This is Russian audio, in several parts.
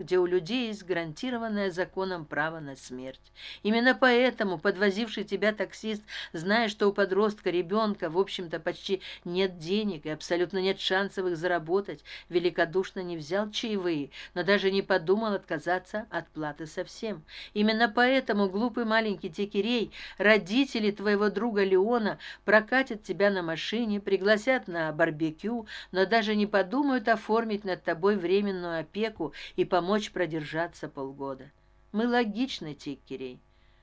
где у людей есть гарантированное законом право на смерть. Именно поэтому подвозивший тебя таксист зная что у подростка ребенка в общем то почти нет денег и абсолютно нет шансов их заработать великодушно не взял чаевые но даже не подумал отказаться от платы совсем. Именно поэтому глупый маленький текерей родители твоего друга леона прокатят тебя на машине пригласят на барбекю но даже не подумают оформить над тобой временную опеку и помочь помочь продержаться полгода. Мы логичны тиккерей.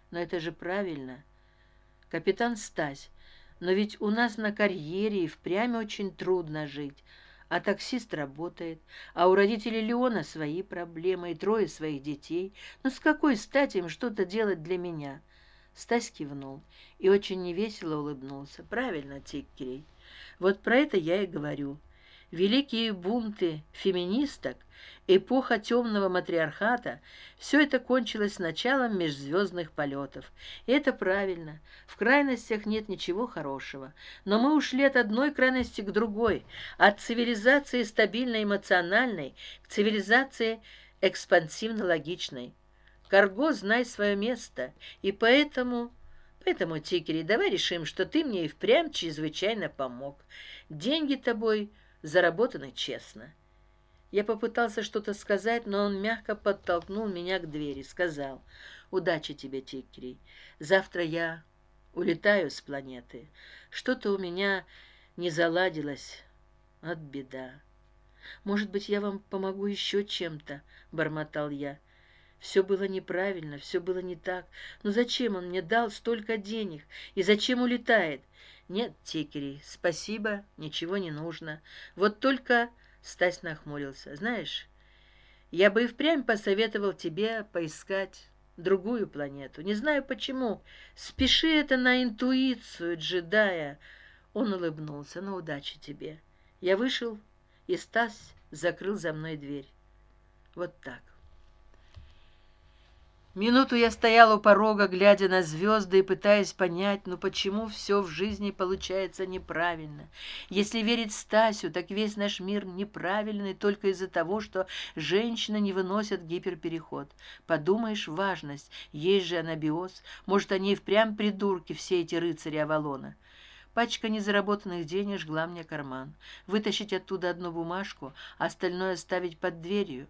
Но это же правильно. Капитан стась но ведь у нас на карьере и впрямь очень трудно жить. А таксист работает а у родителей леона свои проблемы и трое своих детей. Но с какой стати им что то делать для меня? Стась кивнул и очень невесело улыбнулся. Правильно тиккерей. Вот про это я и говорю великие бунты феминисток эпоха темного матриархата все это кончилось началом межзвездных полетов и это правильно. В крайностях нет ничего хорошего. Но мы ушли от одной крайности к другой от цивилизации стабильно эмоциональной к цивилизации экспансивно логичной карго знай свое место. И поэтому поэтому тикери давай решим что ты мне и впрямь чрезвычайно помог. Деньги тобой заработаны честно. Я попытался что то сказать но он мягко подтолкнул меня к двери сказал удачи тебе тиккерей. Завтра я улетаю с планеты. Что то у меня не заладилось. От беда. Может быть я вам помогу еще чем то бормотал я все было неправильно все было не так. Но зачем он мне дал столько денег? И зачем улетает? Нет тикерей спасибо ничего не нужно. Вот только стась нахмурился. Знаешь я бы и впрямь посоветовал тебе поискать другую планету. Не знаю почему. Спеши это на интуицию джедая. Он улыбнулся. На удачи тебе. Я вышел и стась закрыл за мной дверь. Вот так минуту я стоял у порога глядя на звезды и пытаясь понять ну почему все в жизни получается неправильно. Если верить стасю так весь наш мир неправильный только из за того что женщины не выносят гиперпереход. Подумаешь важность. Есть же анабиоз. Может они впрямь придурки все эти рыцари авалона. Пачка незаработанных денег жгла мне карман. Вытащить оттуда одну бумажку остальное оставить под дверью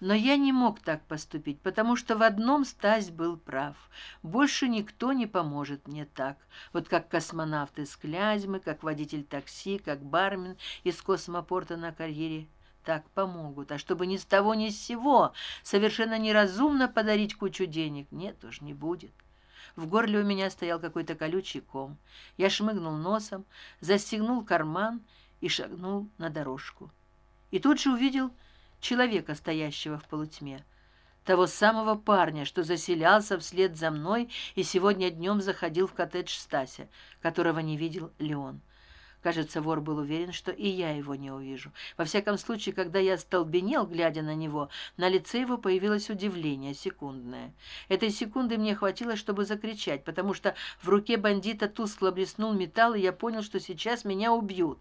но я не мог так поступить потому что в одном стась был прав. Больше никто не поможет мне так. Вот как космонавт из клязьмы как водитель такси как бармен из космопорта на карьере так помогут. А чтобы ни с того ни с сего совершенно неразумно подарить кучу денег нет уж не будет. В горле у меня стоял какой то колючий ком. Я шмыгнул носом застегнул карман и шагнул на дорожку. И тут же увидел человека стоящего в полутьме. Того самого парня что заселялся вслед за мной и сегодня днем заходил в коттедж стася которого не видел леон кажется вор был уверен что и я его не увижу. Во всяком случае когда я столбенел глядя на него на лице его появилось удивление секундное. Этой секунды мне хватило чтобы закричать потому что в руке бандита тускло блеснул металл и я понял что сейчас меня убьют.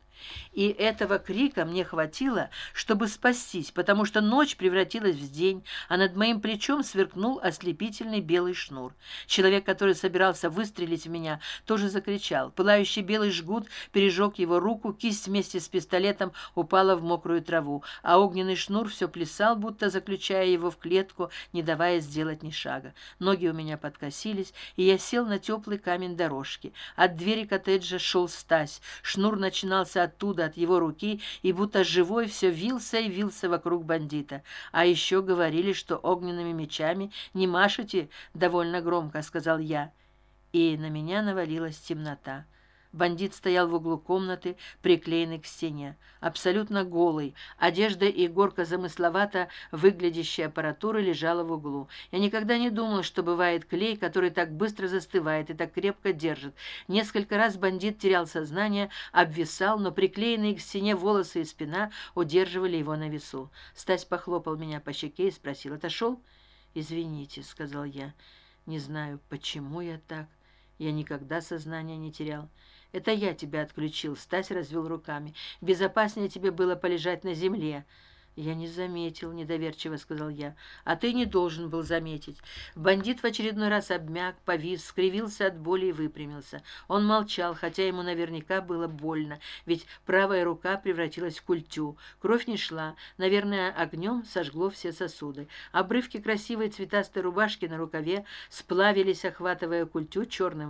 И этого крика мне хватило чтобы спастись потому что ночь превратилась в день а над моим плечом сверкнул ослепительный белый шнур. Человек который собирался выстрелить в меня тоже закричал. Пылающий белый жгут пережег отсек его руку кисть вместе с пистолетом упала в мокрую траву а огненный шнур все плясал будто заключая его в клетку не давая сделать ни шага. Ноги у меня подкосились и я сел на теплый камень дорожки. От двери коттеджа шел стась. Шнур начинался оттуда от его руки и будто живой все вился и вился вокруг бандита. А еще говорили что огненными мечами не машете довольно громко сказал я. И на меня навалилась темнота бандит стоял в углу комнаты приклеенный к стене абсолютно голый. Одежда и горка замысловато выглядящая аппаратура лежала в углу. Я никогда не думал что бывает клей который так быстро застывает и так крепко держит. Несколько раз бандит терял сознание обвисал но приклеенные к стене волосы и спина удерживали его на весу. Стась похлопал меня по щеке и спросил отошел? Извините сказал я. Не знаю почему я так я никогда сознания не терял. Это я тебя отключил стась развел руками. Безопаснее тебе было полежать на земле. Я не заметил недоверчиво сказал я. А ты не должен был заметить. Бандит в очередной раз обмяк повис скривился от боли и выпрямился. Он молчал хотя ему наверняка было больно ведь правая рука превратилась в культю. Кровь не шла. Наверное огнем сожгло все сосуды. Обрывки красивой цветастой рубашки на рукаве сплавились охватывая культю черным